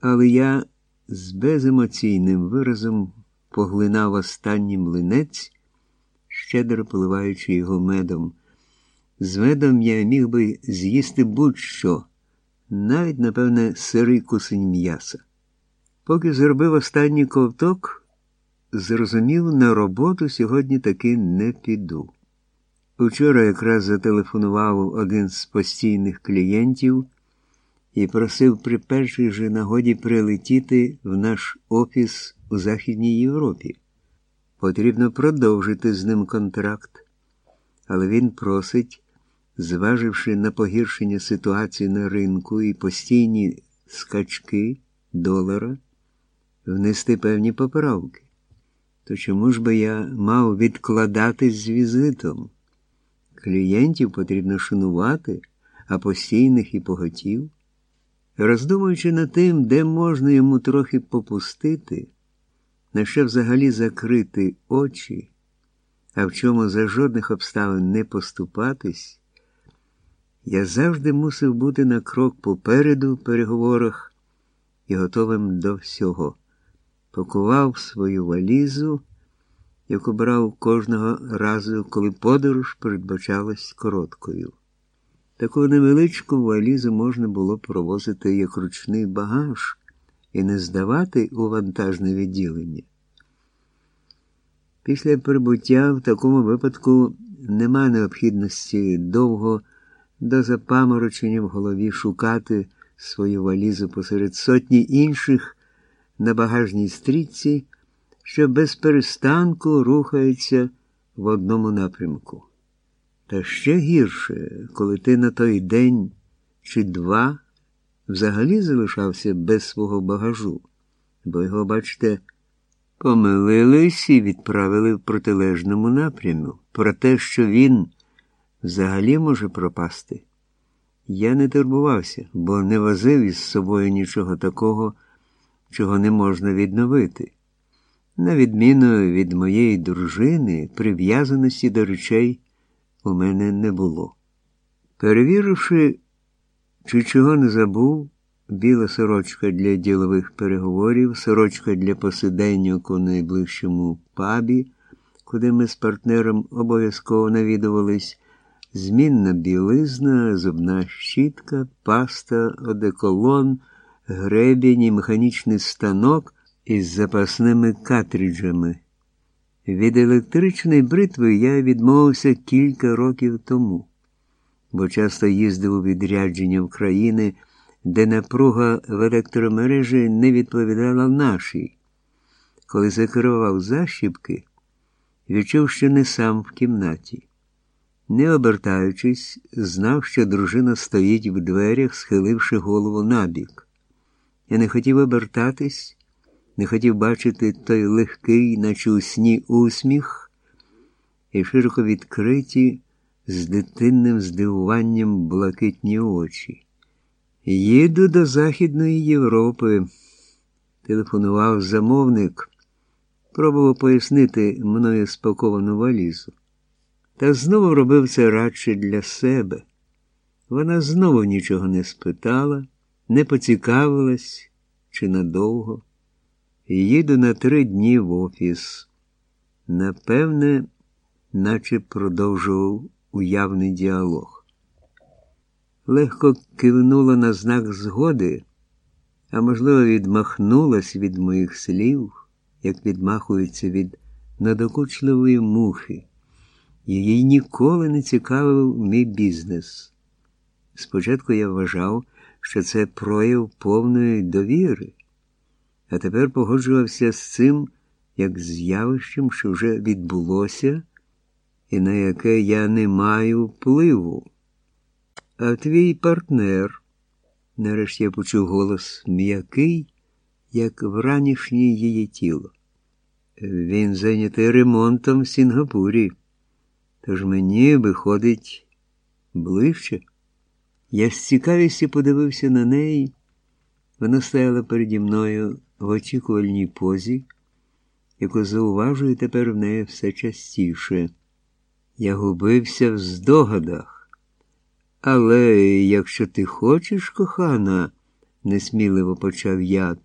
Але я з беземоційним виразом поглинав останній млинець, щедро поливаючи його медом. З медом я міг би з'їсти будь-що, навіть, напевне, сирий кусень м'яса. Поки зробив останній ковток, зрозумів, на роботу сьогодні таки не піду. Учора якраз зателефонував один з постійних клієнтів і просив при першій же нагоді прилетіти в наш офіс у Західній Європі. Потрібно продовжити з ним контракт, але він просить, зваживши на погіршення ситуації на ринку і постійні скачки долара, внести певні поправки. То чому ж би я мав відкладатись з візитом? Клієнтів потрібно шанувати, а постійних і поготів. Роздумуючи над тим, де можна йому трохи попустити, на що взагалі закрити очі, а в чому за жодних обставин не поступатись, я завжди мусив бути на крок попереду в переговорах і готовим до всього. Пакував свою валізу, яку брав кожного разу, коли подорож передбачалась короткою. Таку невеличку валізу можна було провозити як ручний багаж і не здавати у вантажне відділення. Після прибуття в такому випадку нема необхідності довго до запаморочення в голові шукати свою валізу посеред сотні інших на багажній стрічці, що без перестанку рухаються в одному напрямку. Та ще гірше, коли ти на той день чи два взагалі залишався без свого багажу, бо його, бачите, помилились і відправили в протилежному напряму. Про те, що він взагалі може пропасти. Я не турбувався, бо не возив із собою нічого такого, чого не можна відновити. На відміну від моєї дружини, прив'язаності до речей у мене не було. Перевіривши, чи чого не забув, біла сорочка для ділових переговорів, сорочка для посиденьок у найближчому пабі, куди ми з партнером обов'язково навідувались, змінна білизна, зубна щітка, паста, одеколон, гребінь і механічний станок із запасними картриджами. Від електричної бритви я відмовився кілька років тому, бо часто їздив у відрядження в країни, де напруга в електромережі не відповідала нашій. Коли закривав защіпки, відчув, що не сам в кімнаті. Не обертаючись, знав, що дружина стоїть в дверях, схиливши голову набік. Я не хотів обертатись не хотів бачити той легкий, наче у сні усміх, і широко відкриті з дитинним здивуванням блакитні очі. Їду до Західної Європи, телефонував замовник, пробував пояснити мною спаковану валізу. Та знову робив це радше для себе. Вона знову нічого не спитала, не поцікавилась чи надовго. Їду на три дні в офіс. Напевне, наче продовжував уявний діалог. Легко кивнула на знак згоди, а можливо, відмахнулась від моїх слів, як відмахується від надокучливої мухи. Її ніколи не цікавив мій бізнес. Спочатку я вважав, що це прояв повної довіри а тепер погоджувався з цим як з явищем, що вже відбулося, і на яке я не маю впливу. А твій партнер, нарешті я почув голос м'який, як вранішнє її тіло. Він зайнятий ремонтом в Сінгапурі, тож мені виходить ближче. Я з цікавістю подивився на неї. Вона стояла переді мною в очікувальній позі, яку зауважую тепер в неї все частіше. Я губився в здогадах. Але якщо ти хочеш, кохана, несміливо почав я.